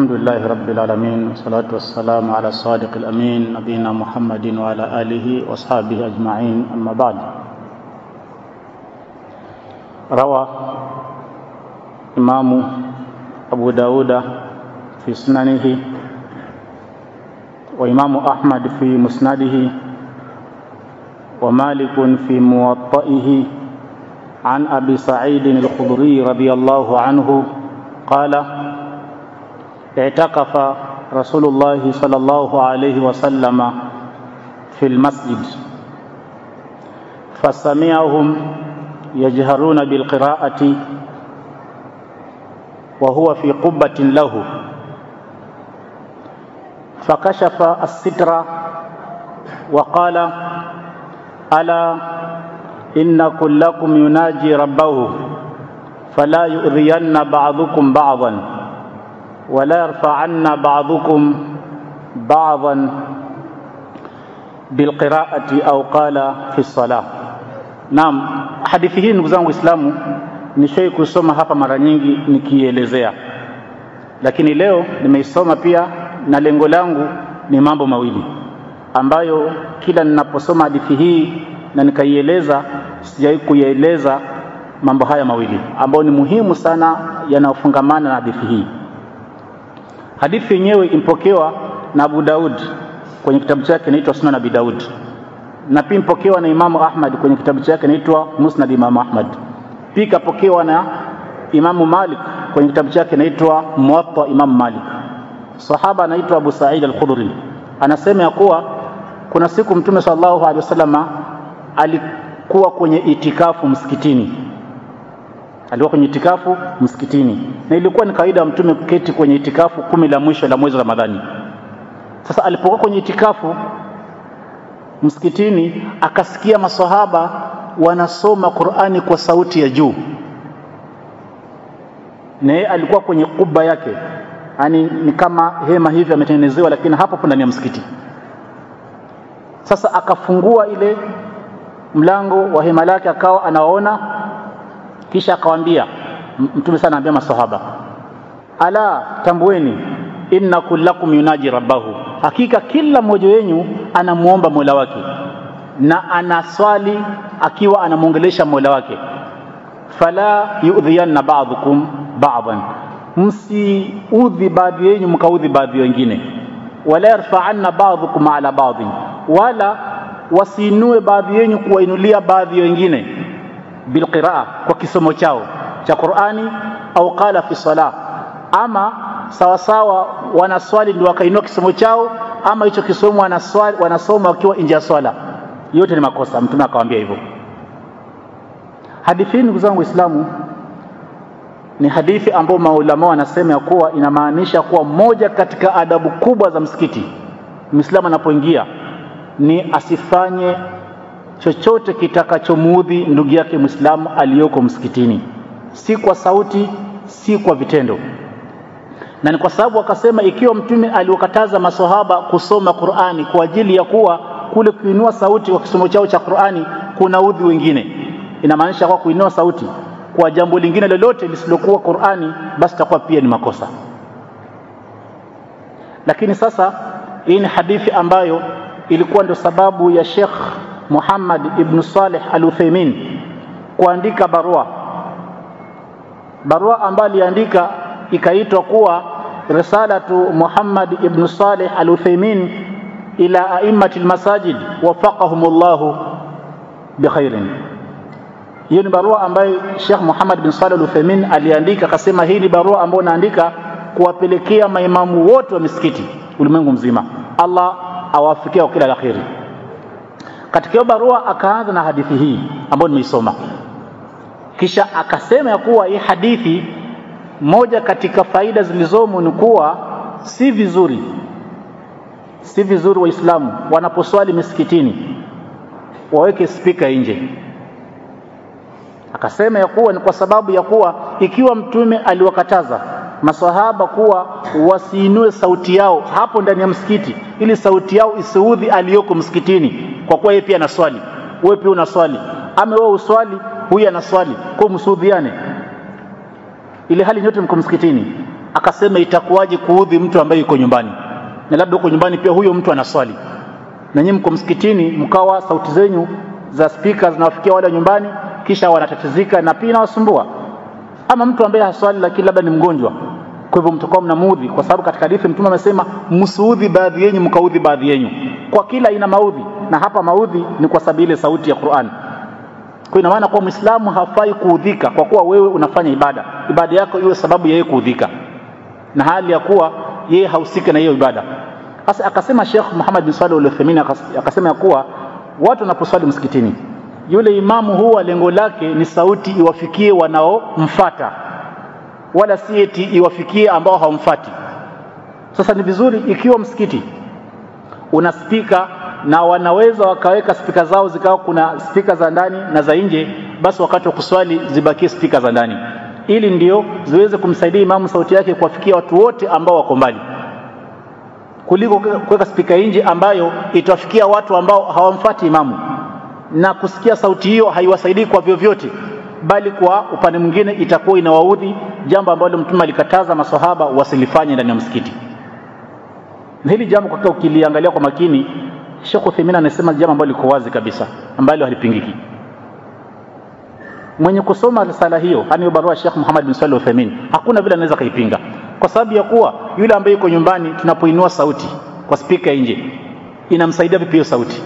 الحمد لله رب العالمين والصلاة والسلام على الصادق الأمين نبينا محمد وعلى آله وأصحابه أجمعين أما بعد. روى إمام أبو داود في سننه وإمام أحمد في مسنده ومالك في موطئه عن أبي سعيد الخضري رضي الله عنه قال اعتكف رسول الله صلى الله عليه وسلم في المسجد. فسمعهم يجهرون بالقراءة وهو في قبة له. فكشف الستر وقال ألا إن كلكم يناجي ربه فلا يؤذين بعضكم بعضا. wala yarfa'anna بعضكم بعضا bilqira'ati au qala fi salah. نعم hadithi hii ndugu zangu Waislamu nishai kusoma hapa mara nyingi nikielezea, lakini leo nimeisoma pia, na lengo langu ni mambo mawili ambayo kila ninaposoma hadithi hii na nikaieleza, sijawai kuyaeleza mambo haya mawili ambayo ni muhimu sana, yanayofungamana na hadithi hii. Hadithi yenyewe impokewa na Abu Daud kwenye kitabu chake inaitwa Sunan Abi Daud na pia impokewa na Imamu Ahmad kwenye kitabu chake inaitwa Musnad Imamu Ahmad. Pia ikapokewa na Imamu Malik kwenye kitabu chake inaitwa Muwatta Imamu Malik. Sahaba anaitwa Abu Sa'id Al-Khudri anasema ya kuwa kuna siku Mtume sallallahu alaihi wasallam alikuwa kwenye itikafu msikitini, alikuwa kwenye itikafu msikitini, na ilikuwa ni kawaida ya Mtume kuketi kwenye itikafu kumi la mwisho la mwezi wa Ramadhani. Sasa alipokuwa kwenye itikafu msikitini akasikia masahaba wanasoma Qur'ani kwa sauti ya juu, na yeye alikuwa kwenye kuba yake, yaani ni kama hema hivi ametengenezewa, lakini hapo hapo ndani ya msikiti. Sasa akafungua ile mlango wa hema lake, akawa anaona, kisha akawaambia Mtume sana anaambia masahaba, ala tambueni, inna kullakum yunaji rabbahu hakika kila mmoja wenyu anamwomba Mola wake na anaswali akiwa anamwongelesha Mola wake. Fala yudhiyanna ba'dukum ba'dan, msiudhi baadhi yenyu mkaudhi baadhi wengine. Wala yarfa'anna ba'dukum ala ba'dhin, wala wasiinue baadhi yenyu kuwainulia baadhi wengine bilqiraa, kwa kisomo chao cha Qur'ani, au qala fi salah, ama sawasawa wanaswali ndio wakainua kisomo chao, ama hicho kisomo wanaswali wanasoma wakiwa nje ya swala, yote ni makosa. Mtume akawaambia hivyo. Hadithi hii ndugu zangu Waislamu ni hadithi ambayo maulama wanasema ya kuwa inamaanisha kuwa moja katika adabu kubwa za msikiti Muislamu anapoingia ni asifanye chochote kitakachomuudhi ndugu yake Muislamu aliyoko msikitini, si kwa sauti, si kwa vitendo. Na ni kwa sababu akasema ikiwa mtume aliwakataza maswahaba kusoma Qur'ani kwa ajili ya kuwa kule kuinua sauti kwa kisomo chao cha Qur'ani kuna udhi wengine, inamaanisha kwa kuinua sauti kwa jambo lingine lolote lisilokuwa Qur'ani, basi takuwa pia ni makosa. Lakini sasa hii ni hadithi ambayo ilikuwa ndio sababu ya Sheikh Muhammad ibn Saleh Al-Uthaymeen kuandika barua barua ambayo aliandika ikaitwa kuwa risalatu Muhammad ibn Saleh al-Uthaymeen ila aimati al-masajid wafaqahumullahu bikhairin. Hiyo ni barua ambayo Sheikh Muhammad bin Saleh al-Uthaymeen aliandika, akasema hii ni barua ambayo naandika kuwapelekea maimamu wote wa misikiti ulimwengu mzima, Allah awafikia kila la kheri. Katika hiyo barua akaanza na hadithi hii ambayo nimeisoma, kisha akasema ya kuwa hii hadithi moja katika faida zilizomo ni kuwa si vizuri si vizuri waislamu wanaposwali misikitini waweke spika nje. Akasema ya kuwa ni kwa sababu ya kuwa ikiwa mtume aliwakataza masahaba kuwa wasiinue sauti yao hapo ndani ya msikiti ili sauti yao isiudhi aliyoko msikitini kwa kuwa yeye pia anaswali wewe pia unaswali ama wewe uswali huyu anaswali kwa msuudhiane. Ile hali nyote mko msikitini. Akasema itakuwaje kuudhi mtu ambaye yuko nyumbani? Na labda uko nyumbani pia huyo mtu anaswali na nyinyi mko msikitini mkawa sauti zenyu za spika zinawafikia wale nyumbani kisha wanatatizika na pia inawasumbua. Ama mtu ambaye haswali lakini labda ni mgonjwa kwa hivyo mtakuwa mnamuudhi kwa sababu katika hadithi mtume amesema msuudhi baadhi yenyu mkaudhi baadhi yenyu. Kwa kila ina maudhi na hapa maudhi ni kwa sababu ile sauti ya Qur'an. Kwa ina maana kwa Muislamu hafai kuudhika kwa kuwa wewe unafanya ibada. Ibada yako iwe sababu ya yeye kuudhika na hali ya kuwa yeye hahusiki na hiyo ibada. Sasa akasema Sheikh Muhammad bin Saleh al-Uthaymeen akasema ya kuwa watu wanaposwali msikitini yule imamu huwa lengo lake ni sauti iwafikie wanaomfata wala si eti iwafikie ambao hawamfati sasa ni vizuri ikiwa msikiti una spika na wanaweza wakaweka spika zao zikawa kuna spika za ndani na za nje basi wakati wa kuswali zibakie spika za ndani. Ili ndio ziweze kumsaidia imamu sauti yake kuwafikia watu wote ambao wako mbali. Kuliko kuweka spika nje ambayo itawafikia watu ambao hawamfati imamu. Na kusikia sauti hiyo haiwasaidii kwa vyovyote bali kwa upande mwingine itakuwa inawaudhi jambo ambalo mtume alikataza maswahaba wasilifanye ndani ya msikiti. Na hili jambo kwa ukiliangalia kwa makini Sheikh Uthaymeen anasema jambo ambalo liko wazi kabisa ambalo halipingiki. Mwenye kusoma risala hiyo yani barua Sheikh Muhammad bin Salih Uthaymeen hakuna vile anaweza kaipinga kwa sababu ya kuwa yule ambaye yuko nyumbani tunapoinua sauti kwa spika nje inamsaidia vipi hiyo sauti?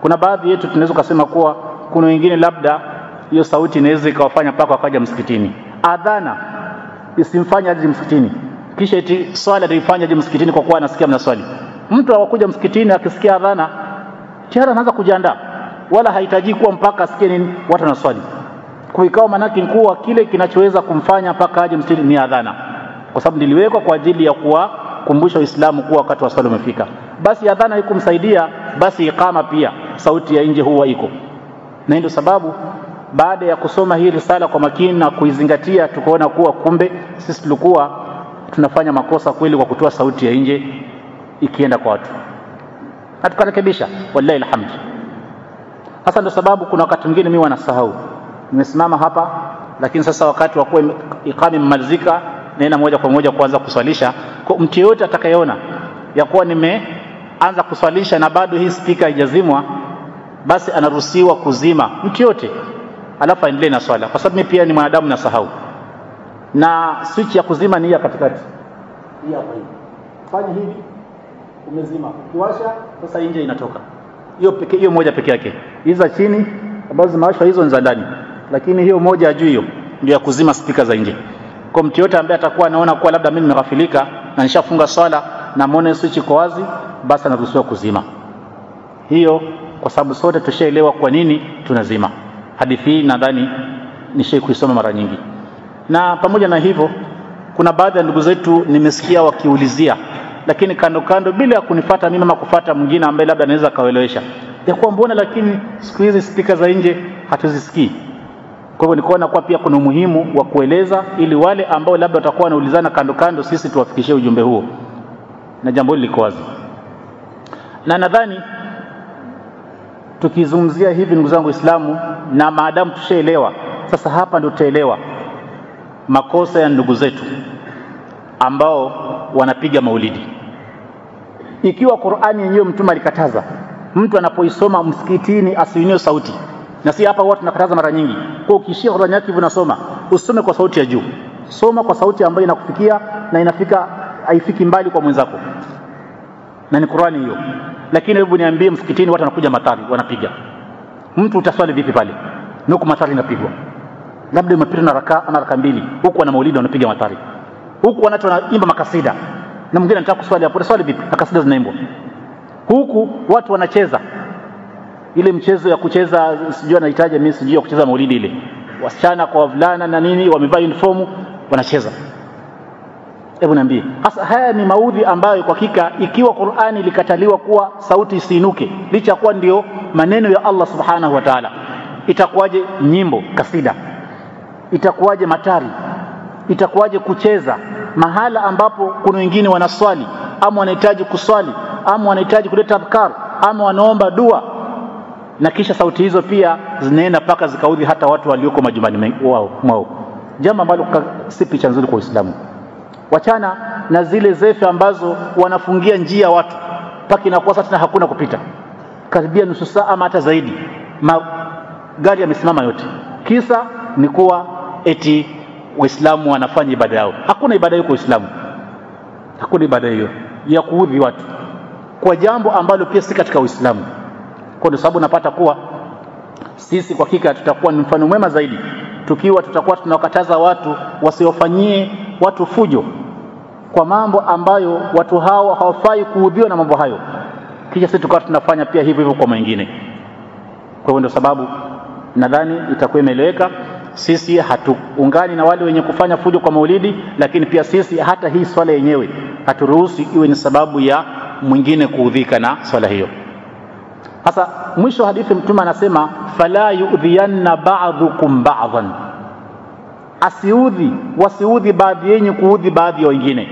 Kuna baadhi yetu tunaweza kusema kuwa kuna wengine labda hiyo sauti inaweza ikawafanya mpaka wakaja msikitini. Adhana isimfanye aje msikitini. Kisha eti swala ataifanya aje msikitini kwa kuwa anasikia mnaswali mtu awakuja msikitini akisikia adhana tayari anaanza kujiandaa. Wala hahitaji kuwa mpaka asikie nini watu wanaswali Kuikawa ikawa manake kuwa kile kinachoweza kumfanya mpaka aje msikitini ni adhana. Kwa sababu niliwekwa kwa ajili ya kuwakumbusha Waislamu kuwa wakati wa swala umefika. Basi adhana haikumsaidia basi ikama pia. Sauti ya nje huwa iko. Na ndio sababu baada ya kusoma hii risala kwa makini na kuizingatia tukaona kuwa kumbe sisi tulikuwa tunafanya makosa kweli kwa kutoa sauti ya nje ikienda kwa watu. Na tukarekebisha wallahi alhamd. Hasa ndio sababu kuna wakati mwingine mimi wanasahau nimesimama hapa lakini sasa wakati wa kuwa ikami mmalizika naenda moja kwa moja kuanza kuswalisha. Kwa mtu yeyote atakayeona ya kuwa nimeanza kuswalisha na bado hii spika haijazimwa basi anaruhusiwa kuzima. Mtu yote alafu aendelee na swala kwa sababu mimi pia ni mwanadamu na sahau. na switch ya kuzima ni ya katikati. Hii hapa hivi fanya hivi. Umezima. Ukiwasha sasa nje inatoka. Hiyo pekee hiyo moja peke yake. Hizo za chini ambazo zimewashwa hizo ni za ndani. Lakini hiyo moja ya juu hiyo ndio ya kuzima spika za nje. Kwa mtu yote ambaye atakuwa anaona kuwa labda mimi nimeghafilika na nishafunga swala na muone switch iko wazi basi anaruhusiwa kuzima. Hiyo kwa sababu sote tushaelewa kwa nini tunazima hadithi hii nadhani nishai kuisoma mara nyingi. Na pamoja na hivyo kuna baadhi ya ndugu zetu nimesikia wakiulizia lakini kando kando bila ya kunifata mimi ama kufata mwingine ambaye labda anaweza akaelewesha ya kuwa mbona lakini siku hizi spika za nje hatuzisikii? Kwa hivyo nikaona kuwa pia kuna umuhimu wa kueleza ili wale ambao labda watakuwa wanaulizana kando kando sisi tuwafikishie ujumbe huo. Na jambo hili liko wazi. Na nadhani tukizungumzia hivi ndugu zangu waislamu na maadamu tushaelewa sasa hapa ndio tutaelewa makosa ya ndugu zetu ambao wanapiga maulidi. Ikiwa Qur'ani yenyewe mtume alikataza mtu anapoisoma msikitini asiinue sauti na si hapa watu tunakataza mara nyingi. Kwa ukishia Qur'ani yako hivyo unasoma usome kwa sauti ya juu. Soma kwa sauti ambayo inakufikia na inafika haifiki mbali kwa mwenzako. Na ni Qur'ani hiyo. Lakini hebu niambie msikitini watu wanakuja matari wanapiga mtu utaswali vipi pale? Huku matari inapigwa. Labda umepita na raka ama raka mbili huku wana maulidi wanapiga matari huku wanacho wanaimba makasida. Na mwingine anataka kuswali hapo swali vipi? Na kasida zinaimbwa. Huku watu wanacheza. Ile mchezo ya kucheza sijui anahitaji mimi sijui ya kucheza maulidi ile. Wasichana kwa wavulana na nini wamevaa uniform wanacheza hebu niambie. Hasa haya ni maudhi ambayo kwa hakika ikiwa Qur'ani likataliwa kuwa sauti isiinuke licha kuwa ndio maneno ya Allah subhanahu wa ta'ala itakuwaje nyimbo kasida? Itakuwaje matari? Itakuwaje kucheza? Mahala ambapo kuna wengine wanaswali ama wanahitaji kuswali ama wanahitaji kuleta adhkar ama wanaomba dua. Na kisha sauti hizo pia zinaenda mpaka zikaudhi hata watu walioko majumbani wao mwao. Jambo ambalo si picha nzuri kwa Uislamu wachana na zile zefe ambazo wanafungia njia watu mpaka inakuwa sasa hakuna kupita. Karibia nusu saa ama hata zaidi magari yamesimama yote. Kisa ni kuwa eti waislamu wanafanya ibada yao. Hakuna ibada hiyo kwa uislamu hakuna ibada hiyo ya kuudhi watu. Kwa jambo ambalo pia si katika uislamu. Kwa ndio sababu napata kuwa sisi kwa hakika tutakuwa ni mfano mwema zaidi. Tukiwa tutakuwa tunawakataza watu wasiofanyie watu fujo kwa mambo ambayo watu hao hawafai kuudhiwa na mambo hayo. Kisha sisi tukawa tunafanya pia hivyo hivyo kwa mwingine. Kwa hivyo ndio sababu nadhani itakuwa imeeleweka. Sisi hatuungani na wale wenye kufanya fujo kwa maulidi lakini pia sisi hata hii swala yenyewe haturuhusi iwe ni sababu ya mwingine kuudhika na swala hiyo. Sasa mwisho wa hadithi mtume anasema fala yudhiyanna ba'dhukum ba'dhan. Asiudhi wasiudhi baadhi yenye kuudhi baadhi ya wengine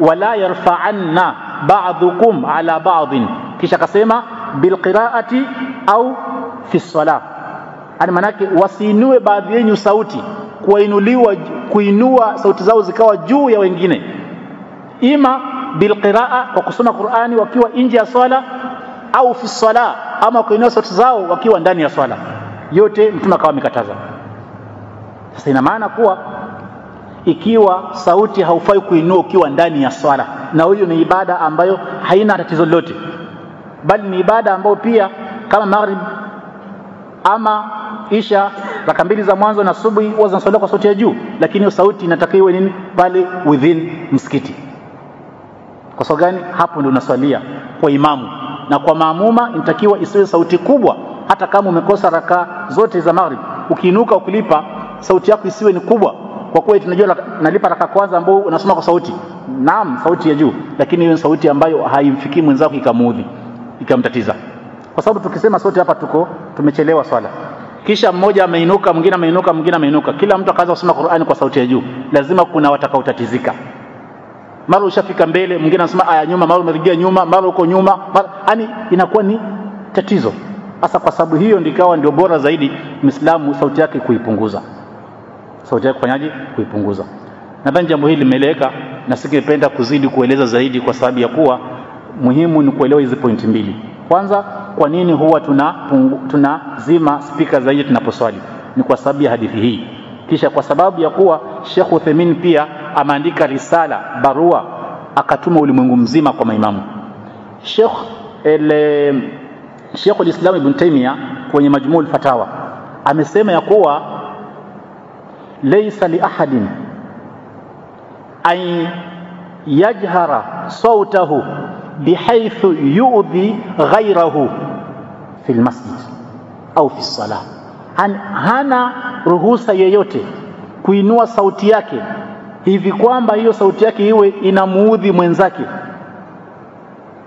wala yarfa'anna ba'dhukum ala ba'dhin kisha akasema bilqira'ati au fi salah yani manake wasiinue baadhi yenu sauti kuinuliwa kuinua sauti zao zikawa juu ya wengine. Ima bilqiraa kwa kusoma Qur'ani wakiwa nje ya swala au fi sala ama kuinua sauti zao wakiwa ndani ya swala. Yote mtume akawa amekataza. Sasa ina maana kuwa ikiwa sauti haufai kuinua ukiwa ndani ya swala. Na hiyo ni ibada ambayo haina tatizo lolote. Bali ni ibada ambayo pia kama maghrib ama isha raka mbili za mwanzo na subuhi huwa zinasaliwa kwa sauti ya juu. Lakini hiyo sauti inatakiwa nini? Pale within msikiti. Kwa sababu gani? Hapo ndio unaswalia kwa imamu. Na kwa maamuma inatakiwa isiwe sauti kubwa. Hata kama umekosa rakaa zote za maghrib ukiinuka ukilipa sauti yako isiwe ni kubwa kwa kuwa tunajua nalipa raka kwanza ambao unasoma kwa sauti. Naam sauti ya juu. Lakini hiyo sauti ambayo haimfikii mwenzako ikamuudhi ikamtatiza. Kwa sababu tukisema sote hapa tuko tumechelewa swala. Kisha mmoja ameinuka mwingine ameinuka mwingine ameinuka. Kila mtu akaanza kusoma Qur'ani kwa sauti ya juu. Lazima kuna watakaotatizika. Mara ushafika mbele mwingine anasema aya nyuma. Mara umerejea nyuma mara uko nyuma yani inakuwa ni tatizo. Hasa kwa sababu hiyo ndikawa ndio bora zaidi Muislamu sauti yake kuipunguza sauti yake kufanyaje? Kuipunguza. Nadhani jambo hili limeeleweka na singependa kuzidi kueleza zaidi kwa sababu ya kuwa muhimu ni kuelewa hizi pointi mbili. Kwanza kwa nini huwa tuna tunazima spika zaidi tunaposwali? Ni kwa sababu ya hadithi hii. Kisha kwa sababu ya kuwa Sheikh Uthaymeen pia ameandika risala barua akatuma ulimwengu mzima kwa maimamu. Sheikh al-Islam Ibn Taymiyyah kwenye Majmuu al-Fatawa amesema ya kuwa laysa li ahadin an yajhara sautahu bihaithu yu'dhi ghairahu fi al-masjid au fi salah hana ruhusa yeyote kuinua sauti yake hivi kwamba hiyo sauti yake iwe inamuudhi mwenzake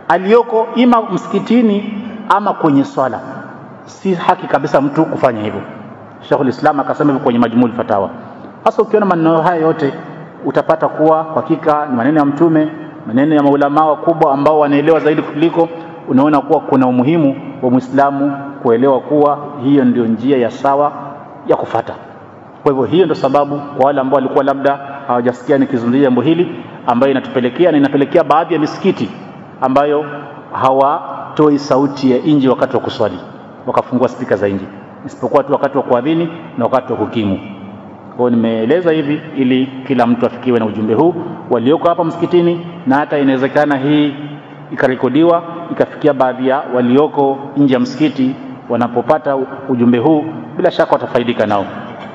aliyoko ima msikitini ama kwenye swala. Si haki kabisa mtu kufanya hivyo Sheikhul Islam akasema hivyo kwenye Majmuu Fatawa. Sasa ukiona maneno haya yote utapata kuwa hakika ni maneno ya mtume maneno ya maulama wakubwa ambao wanaelewa zaidi kuliko unaona kuwa kuna umuhimu wa Muislamu kuelewa kuwa hiyo ndio njia ya sawa ya kufata. Kwa hivyo hiyo ndio sababu kwa wale ambao walikuwa labda hawajasikia nikizungumzia jambo hili ambayo inatupelekea na inapelekea baadhi ya misikiti ambayo hawatoi sauti ya nje wakati wa kuswali wakafungua spika za nje isipokuwa tu wakati wa kuadhini na wakati wa kukimu. Kwa nimeeleza hivi ili kila mtu afikiwe na ujumbe huu. Walioko hapa msikitini na hata inawezekana hii ikarekodiwa ikafikia baadhi ya walioko nje ya msikiti wanapopata ujumbe huu bila shaka watafaidika nao.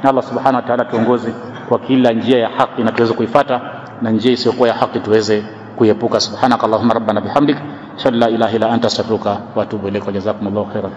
Na Allah subhanahu wa ta'ala tuongoze kwa kila njia ya haki na tuweze kuifata na njia isiyokuwa ya haki tuweze kuiepuka. Subhanaka allahumma rabbana bihamdik. Shalla ilaha illa anta astaghfiruka wa atubu ilaik jazakumullahu khairan